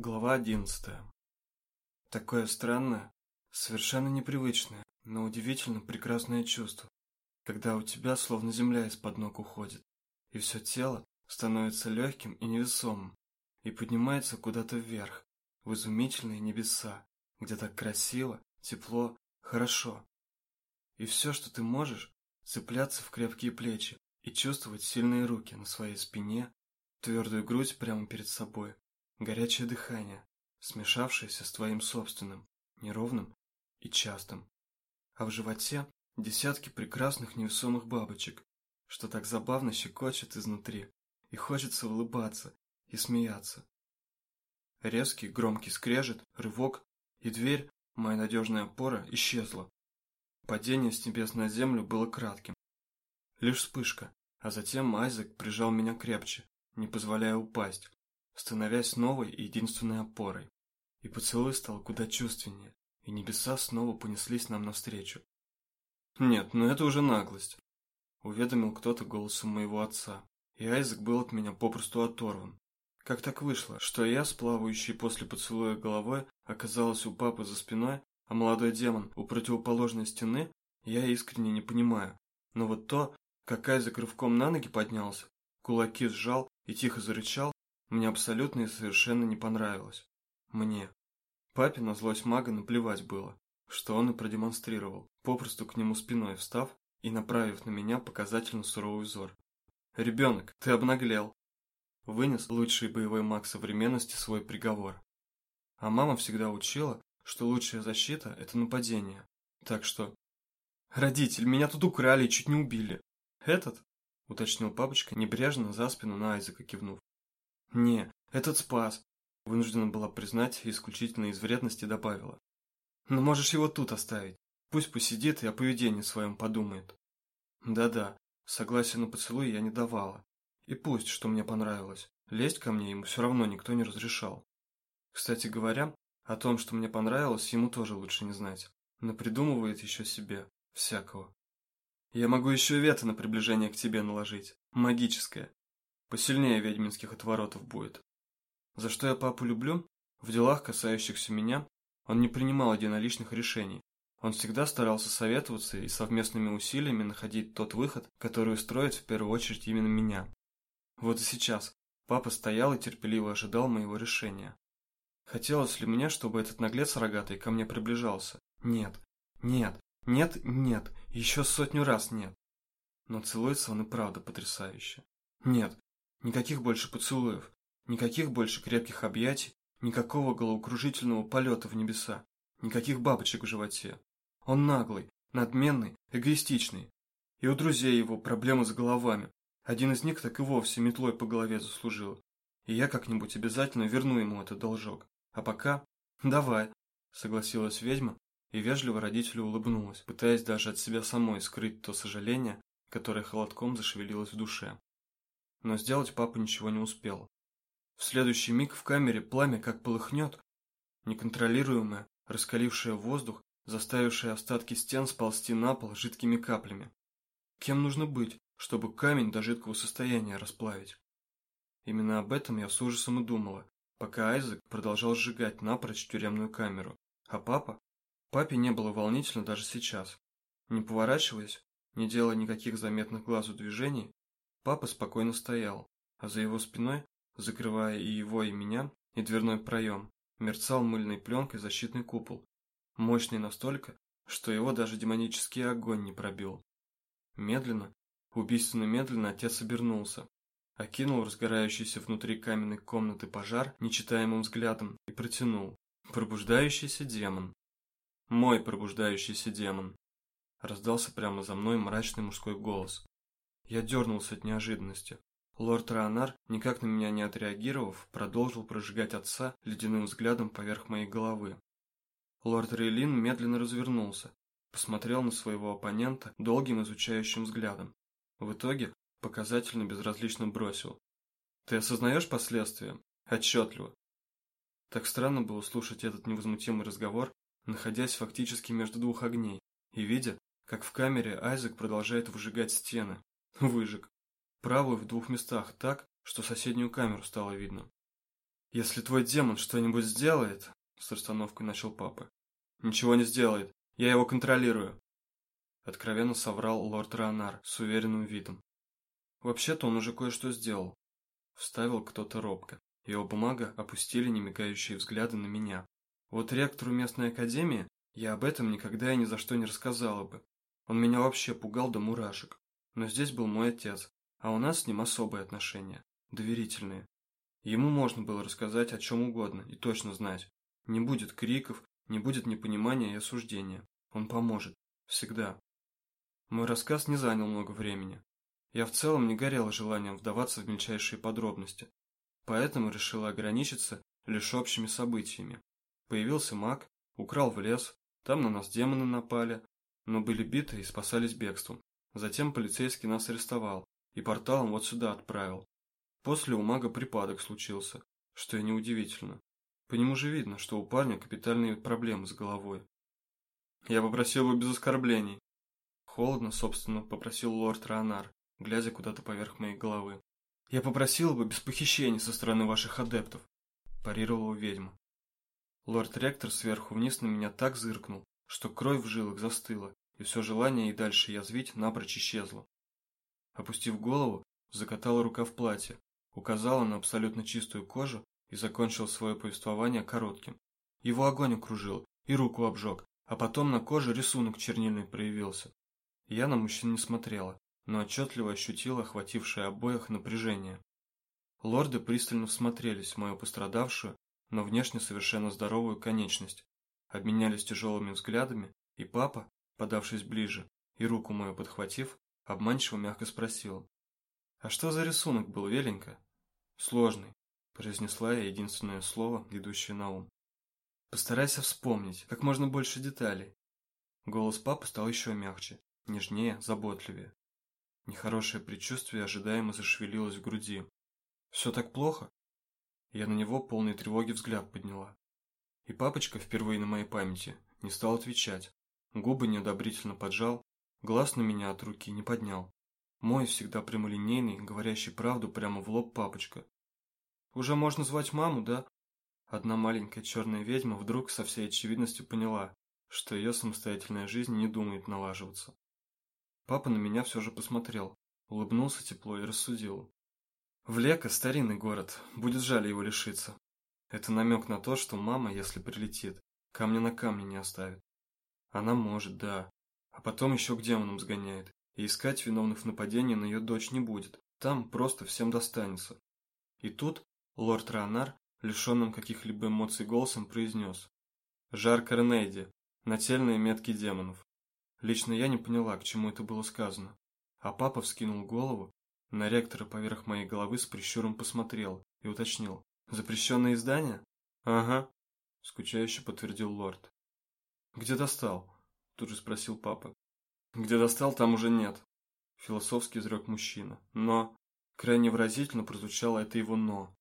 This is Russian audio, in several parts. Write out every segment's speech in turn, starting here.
Глава одиннадцатая. Такое странное, совершенно непривычное, но удивительно прекрасное чувство, когда у тебя словно земля из-под ног уходит, и все тело становится легким и невесомым, и поднимается куда-то вверх, в изумительные небеса, где так красиво, тепло, хорошо. И все, что ты можешь, цепляться в крепкие плечи и чувствовать сильные руки на своей спине, твердую грудь прямо перед собой, горячее дыхание, смешавшееся с твоим собственным, неровным и частым. А в животе десятки прекрасных невесомых бабочек, что так забавно щекочет изнутри, и хочется улыбаться и смеяться. Резкий громкий скрежет, рывок, и дверь, моя надежная опора, исчезла. Падение с небес на землю было кратким. Лишь вспышка, а затем Айзек прижал меня крепче, не позволяя упасть, становясь новой и единственной опорой. И поцелуй стал куда чувственнее, и небеса снова понеслись нам навстречу. «Нет, ну это уже наглость», — уведомил кто-то голосом моего отца, и Айзек был от меня попросту оторван. Как так вышло, что я, с плавающей после поцелуя головой, оказалась у папы за спиной, а молодой демон у противоположной стены, я искренне не понимаю. Но вот то, как Айзек рывком на ноги поднялся, кулаки сжал и тихо зарычал, мне абсолютно и совершенно не понравилось. Мне. Папе на злость мага наплевать было, что он и продемонстрировал, попросту к нему спиной встав и направив на меня показательно суровый взор. «Ребенок, ты обнаглел!» Вынес лучший боевой маг современности свой приговор. А мама всегда учила, что лучшая защита – это нападение. Так что... «Родитель, меня тут украли и чуть не убили!» «Этот?» – уточнил папочка, небрежно за спину на Айзека кивнув. «Не, этот спас», – вынуждена была признать исключительно из вредности добавила. «Но можешь его тут оставить. Пусть посидит и о поведении своем подумает». Да-да, согласия на поцелуй я не давала. И пусть, что мне понравилось, лезть ко мне ему все равно никто не разрешал. Кстати говоря, о том, что мне понравилось, ему тоже лучше не знать. Но придумывает еще себе всякого. Я могу еще вето на приближение к тебе наложить. Магическое. Посильнее ведьминских отворотов будет. За что я папу люблю? В делах, касающихся меня, он не принимал единоличных решений. Он всегда старался советоваться и совместными усилиями находить тот выход, который устроит в первую очередь именно меня. Вот и сейчас папа стоял и терпеливо ожидал моего решения. Хотелось ли мне, чтобы этот наглец рогатый ко мне приближался? Нет, нет, нет, нет, еще сотню раз нет. Но целуется он и правда потрясающе. Нет, Никаких больше поцелуев, никаких больше крепких объятий, никакого головокружительного полета в небеса, никаких бабочек в животе. Он наглый, надменный, эгоистичный. И у друзей его проблемы с головами. Один из них так и вовсе метлой по голове заслужил. И я как-нибудь обязательно верну ему этот должок. А пока... Давай, согласилась ведьма и вежливо родителю улыбнулась, пытаясь даже от себя самой скрыть то сожаление, которое холодком зашевелилось в душе но сделать папа ничего не успел. В следующий миг в камере пламя как полыхнет, неконтролируемое, раскалившее воздух, заставившее остатки стен сползти на пол жидкими каплями. Кем нужно быть, чтобы камень до жидкого состояния расплавить? Именно об этом я с ужасом и думала, пока Айзек продолжал сжигать напрочь тюремную камеру. А папа? Папе не было волнительно даже сейчас. Не поворачиваясь, не делая никаких заметных глазу движений, Папа спокойно стоял, а за его спиной, закрывая и его, и меня, и дверной проем, мерцал мыльной пленкой защитный купол, мощный настолько, что его даже демонический огонь не пробил. Медленно, убийственно медленно отец обернулся, окинул разгорающийся внутри каменной комнаты пожар нечитаемым взглядом и протянул. Пробуждающийся демон. Мой пробуждающийся демон. Раздался прямо за мной мрачный мужской голос. Я дернулся от неожиданности. Лорд Ранар, никак на меня не отреагировав, продолжил прожигать отца ледяным взглядом поверх моей головы. Лорд Рейлин медленно развернулся, посмотрел на своего оппонента долгим изучающим взглядом. В итоге показательно безразлично бросил. «Ты осознаешь последствия? Отчетливо». Так странно было слушать этот невозмутимый разговор, находясь фактически между двух огней, и видя, как в камере Айзек продолжает выжигать стены, Выжег. Правую в двух местах так, что соседнюю камеру стало видно. Если твой демон что-нибудь сделает, с расстановкой начал папа. Ничего не сделает. Я его контролирую. Откровенно соврал лорд Ранар с уверенным видом. Вообще-то он уже кое-что сделал. Вставил кто-то робко. Его бумага опустили немигающие взгляды на меня. Вот ректору местной академии я об этом никогда и ни за что не рассказала бы. Он меня вообще пугал до мурашек. Но здесь был мой отец, а у нас с ним особые отношения, доверительные. Ему можно было рассказать о чем угодно и точно знать. Не будет криков, не будет непонимания и осуждения. Он поможет. Всегда. Мой рассказ не занял много времени. Я в целом не горела желанием вдаваться в мельчайшие подробности, поэтому решила ограничиться лишь общими событиями. Появился маг, украл в лес, там на нас демоны напали, но были биты и спасались бегством. Затем полицейский нас арестовал и порталом вот сюда отправил. После у мага припадок случился, что и неудивительно. По нему же видно, что у парня капитальные проблемы с головой. Я попросил его без оскорблений. Холодно, собственно, попросил лорд Ранар, глядя куда-то поверх моей головы. Я попросил бы без похищений со стороны ваших адептов, парировала ведьма. Лорд-ректор сверху вниз на меня так зыркнул, что кровь в жилах застыла, и все желание и дальше язвить напрочь исчезло. Опустив голову, закатала рука в платье, указала на абсолютно чистую кожу и закончил свое повествование коротким. Его огонь окружил и руку обжег, а потом на коже рисунок чернильный проявился. Я на мужчин не смотрела, но отчетливо ощутила охватившее обоих напряжение. Лорды пристально всмотрелись в мою пострадавшую, но внешне совершенно здоровую конечность, обменялись тяжелыми взглядами, и папа, подавшись ближе и руку мою подхватив, обманчиво мягко спросил. «А что за рисунок был, Веленька?» «Сложный», – произнесла я единственное слово, идущее на ум. «Постарайся вспомнить, как можно больше деталей». Голос папы стал еще мягче, нежнее, заботливее. Нехорошее предчувствие ожидаемо зашевелилось в груди. «Все так плохо?» Я на него полной тревоги взгляд подняла. И папочка впервые на моей памяти не стал отвечать. Губы неодобрительно поджал, глаз на меня от руки не поднял. Мой всегда прямолинейный, говорящий правду прямо в лоб папочка. «Уже можно звать маму, да?» Одна маленькая черная ведьма вдруг со всей очевидностью поняла, что ее самостоятельная жизнь не думает налаживаться. Папа на меня все же посмотрел, улыбнулся тепло и рассудил. Влека – старинный город, будет жаль его лишиться. Это намек на то, что мама, если прилетит, камня на камне не оставит. Она может, да. А потом еще к демонам сгоняет. И искать виновных в нападении на ее дочь не будет. Там просто всем достанется. И тут лорд Ранар, лишенным каких-либо эмоций голосом, произнес. Жар Корнейди. Нательные метки демонов. Лично я не поняла, к чему это было сказано. А папа вскинул голову, на ректора поверх моей головы с прищуром посмотрел и уточнил. «Запрещенное издание?» «Ага», — скучающе подтвердил лорд. «Где достал?» — тут же спросил папа. «Где достал, там уже нет», — философски изрек мужчина. Но крайне выразительно прозвучало это его «но».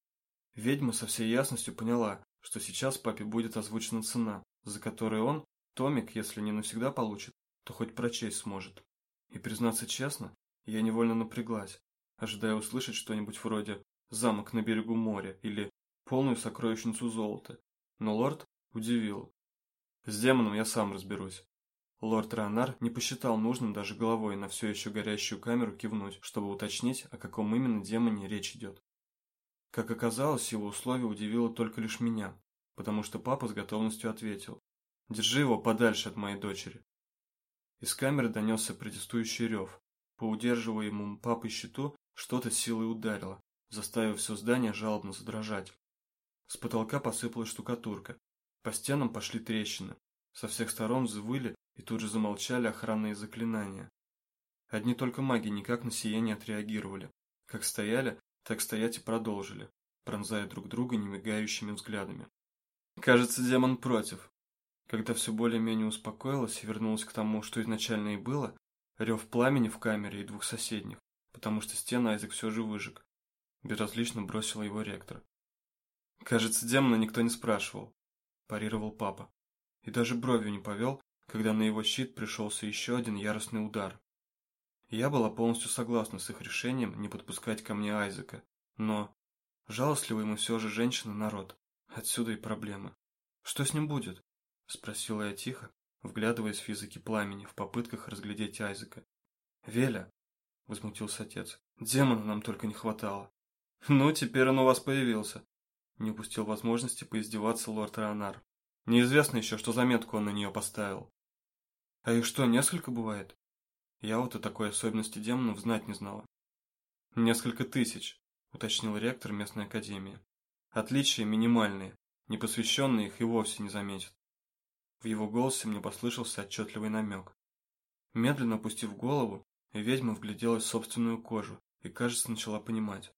Ведьма со всей ясностью поняла, что сейчас папе будет озвучена цена, за которую он, Томик, если не навсегда получит, то хоть прочесть сможет. И признаться честно, я невольно напряглась, ожидая услышать что-нибудь вроде «замок на берегу моря» или «полную сокровищницу золота». Но лорд удивил. «С демоном я сам разберусь». Лорд Ранар не посчитал нужным даже головой на все еще горящую камеру кивнуть, чтобы уточнить, о каком именно демоне речь идет. Как оказалось, его условие удивило только лишь меня, потому что папа с готовностью ответил. «Держи его подальше от моей дочери. Из камеры донесся протестующий рев. По удерживаемому папой щиту что-то силой ударило, заставив все здание жалобно задрожать. С потолка посыпалась штукатурка. По стенам пошли трещины. Со всех сторон взвыли и тут же замолчали охранные заклинания. Одни только маги никак на сие не отреагировали. Как стояли, так стоять и продолжили, пронзая друг друга немигающими взглядами. «Кажется, демон против», когда все более-менее успокоилось и вернулось к тому, что изначально и было, рев пламени в камере и двух соседних, потому что стены Айзек все же выжег. Безразлично бросила его ректор. «Кажется, демона никто не спрашивал», – парировал папа. И даже бровью не повел, когда на его щит пришелся еще один яростный удар. Я была полностью согласна с их решением не подпускать ко мне Айзека, но... Жалостливый мы все же женщины народ. Отсюда и проблемы. Что с ним будет? Спросила я тихо, вглядываясь в языки пламени в попытках разглядеть Айзека. Веля, возмутился отец, демона нам только не хватало. Ну, теперь он у вас появился. Не упустил возможности поиздеваться лорд Ранар. Неизвестно еще, что заметку он на нее поставил. А их что, несколько бывает? Я вот о такой особенности демонов знать не знала. Несколько тысяч, уточнил ректор местной академии. Отличия минимальные, непосвященные их и вовсе не заметят. В его голосе мне послышался отчетливый намек. Медленно опустив голову, ведьма вгляделась в собственную кожу и, кажется, начала понимать.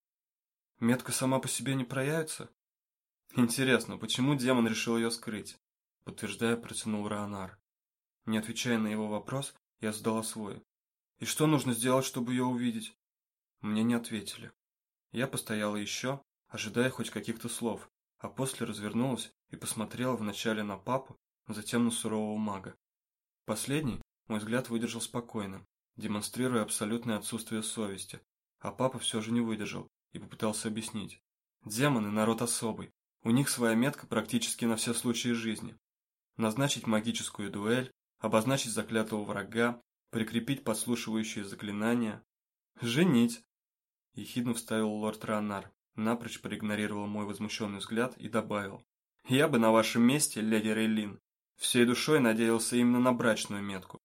Метка сама по себе не проявится? Интересно, почему демон решил ее скрыть? Подтверждая, протянул Раонар. Не отвечая на его вопрос, я задала свой. И что нужно сделать, чтобы ее увидеть? Мне не ответили. Я постояла еще, ожидая хоть каких-то слов, а после развернулась и посмотрела вначале на папу, затем на сурового мага. Последний мой взгляд выдержал спокойно, демонстрируя абсолютное отсутствие совести, а папа все же не выдержал и попытался объяснить. Демоны – народ особый, у них своя метка практически на все случаи жизни. Назначить магическую дуэль, обозначить заклятого врага, прикрепить подслушивающие заклинания. «Женить!» – ехидно вставил лорд Ранар, напрочь проигнорировал мой возмущенный взгляд и добавил. «Я бы на вашем месте, леди Рейлин, всей душой надеялся именно на брачную метку.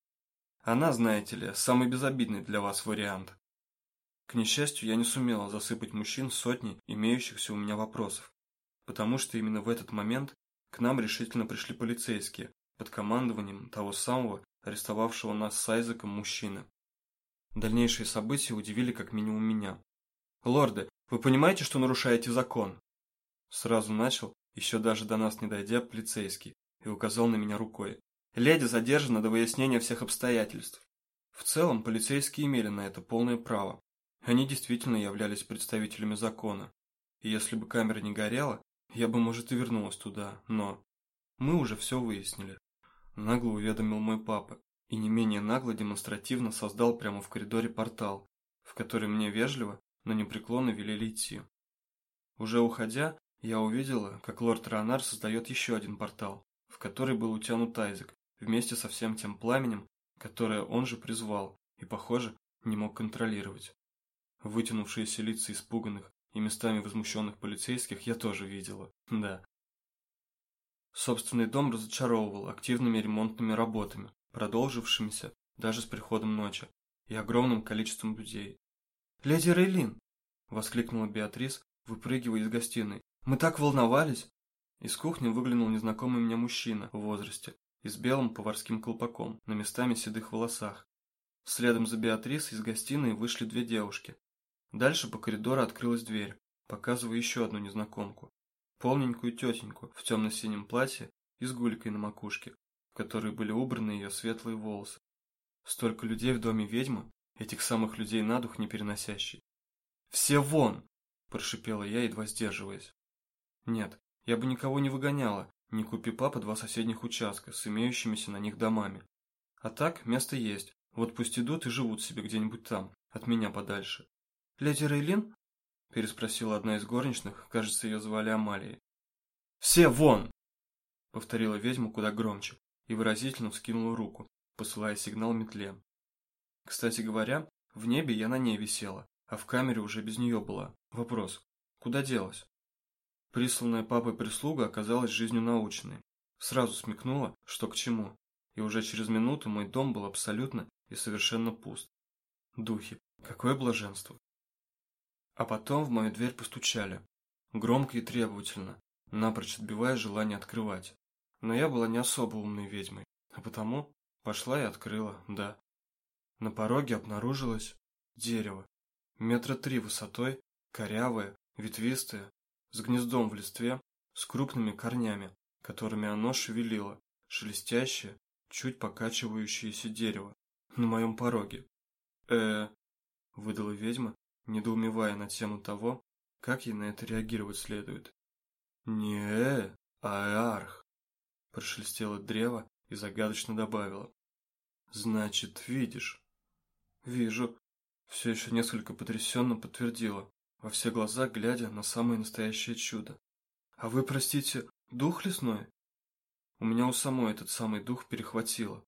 Она, знаете ли, самый безобидный для вас вариант. К несчастью, я не сумела засыпать мужчин сотней имеющихся у меня вопросов, потому что именно в этот момент к нам решительно пришли полицейские под командованием того самого, арестовавшего нас с Айзеком мужчины. Дальнейшие события удивили как минимум меня. «Лорды, вы понимаете, что нарушаете закон?» Сразу начал, еще даже до нас не дойдя, полицейский, и указал на меня рукой. «Леди задержана до выяснения всех обстоятельств». В целом, полицейские имели на это полное право. Они действительно являлись представителями закона. И если бы камера не горела, я бы, может, и вернулась туда, но... Мы уже все выяснили. Нагло уведомил мой папа, и не менее нагло демонстративно создал прямо в коридоре портал, в который мне вежливо, но непреклонно велели идти. Уже уходя, я увидела, как лорд Ронар создает еще один портал, в который был утянут Айзек, вместе со всем тем пламенем, которое он же призвал и, похоже, не мог контролировать. Вытянувшиеся лица испуганных и местами возмущенных полицейских я тоже видела, да. Собственный дом разочаровывал активными ремонтными работами, продолжившимися даже с приходом ночи, и огромным количеством людей. «Леди Рейлин!» – воскликнула Беатрис, выпрыгивая из гостиной. «Мы так волновались!» Из кухни выглянул незнакомый мне мужчина в возрасте и с белым поварским колпаком на местами седых волосах. Следом за Беатрис из гостиной вышли две девушки. Дальше по коридору открылась дверь, показывая еще одну незнакомку. Полненькую тетеньку в темно-синем платье и с гулькой на макушке, в которой были убраны ее светлые волосы. Столько людей в доме ведьмы, этих самых людей на дух не переносящий. «Все вон!» – прошипела я, едва сдерживаясь. Нет, я бы никого не выгоняла, не купи папа два соседних участка с имеющимися на них домами. А так, место есть, вот пусть идут и живут себе где-нибудь там, от меня подальше. «Леди Рейлин?» – переспросила одна из горничных, кажется, ее звали Амалией. «Все вон!» – повторила ведьма куда громче и выразительно вскинула руку, посылая сигнал метле. Кстати говоря, в небе я на ней висела, а в камере уже без нее была. Вопрос, куда делась? Присланная папой прислуга оказалась жизнью научной. Сразу смекнула, что к чему, и уже через минуту мой дом был абсолютно и совершенно пуст. Духи, какое блаженство! А потом в мою дверь постучали, громко и требовательно, напрочь отбивая желание открывать. Но я была не особо умной ведьмой, а потому пошла и открыла, да. На пороге обнаружилось дерево, метра три высотой, корявое, ветвистое, с гнездом в листве, с крупными корнями, которыми оно шевелило, шелестящее, чуть покачивающееся дерево, на моем пороге. э выдала ведьма, недоумевая на тему того, как ей на это реагировать следует. не э, а арх, прошелестело древо и загадочно добавила. Значит, видишь? Вижу. Все еще несколько потрясенно подтвердила, во все глаза глядя на самое настоящее чудо. «А вы, простите, дух лесной?» У меня у самой этот самый дух перехватило.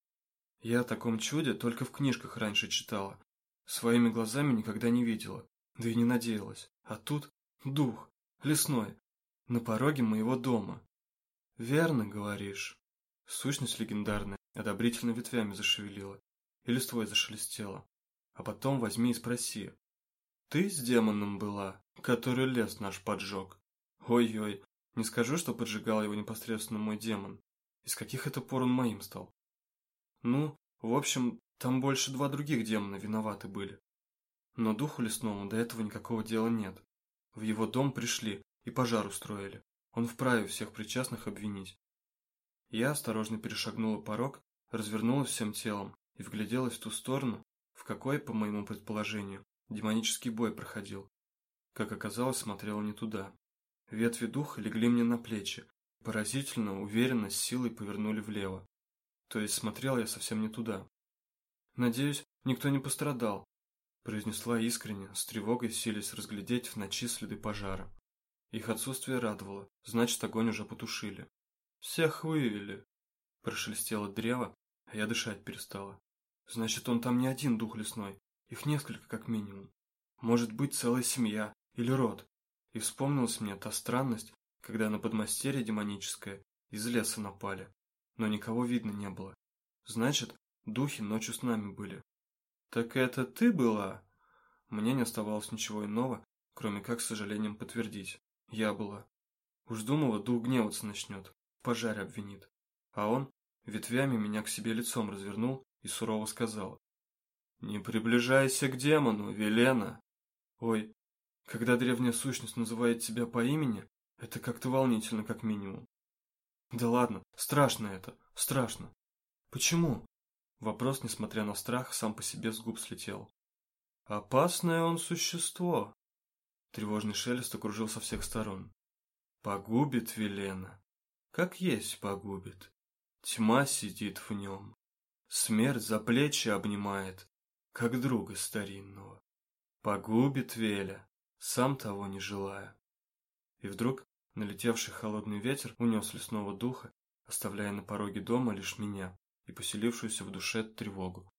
Я о таком чуде только в книжках раньше читала. Своими глазами никогда не видела, да и не надеялась. А тут дух, лесной, на пороге моего дома. Верно говоришь. Сущность легендарная одобрительно ветвями зашевелила и листвой зашелестела. А потом возьми и спроси. Ты с демоном была, который лес наш поджег? Ой-ой, не скажу, что поджигал его непосредственно мой демон. Из каких это пор он моим стал? Ну, в общем, там больше два других демона виноваты были. Но духу лесному до этого никакого дела нет. В его дом пришли и пожар устроили. Он вправе всех причастных обвинить. Я осторожно перешагнула порог, развернулась всем телом и вгляделась в ту сторону, в какой, по моему предположению, демонический бой проходил. Как оказалось, смотрела не туда. Ветви духа легли мне на плечи, поразительно, уверенно, с силой повернули влево. То есть смотрел я совсем не туда. «Надеюсь, никто не пострадал», – произнесла искренне, с тревогой силясь разглядеть в ночи следы пожара. Их отсутствие радовало, значит, огонь уже потушили. «Всех вывели», – прошелестело древо, а я дышать перестала. «Значит, он там не один дух лесной, их несколько как минимум. Может быть, целая семья или род». И вспомнилась мне та странность, когда на подмастерье демоническое из леса напали, но никого видно не было. Значит, духи ночью с нами были. «Так это ты была?» Мне не оставалось ничего иного, кроме как с сожалением подтвердить. Я была. Уж думала, дух гневаться начнет, в пожаре обвинит. А он ветвями меня к себе лицом развернул и сурово сказал. «Не приближайся к демону, Велена!» «Ой, когда древняя сущность называет тебя по имени, это как-то волнительно, как минимум. Да ладно, страшно это, страшно. Почему? Вопрос, несмотря на страх, сам по себе с губ слетел. Опасное он существо. Тревожный шелест окружил со всех сторон. Погубит Велена. Как есть погубит. Тьма сидит в нем. Смерть за плечи обнимает, как друга старинного. Погубит Веля, сам того не желая. И вдруг налетевший холодный ветер унес лесного духа, оставляя на пороге дома лишь меня и поселившуюся в душе тревогу.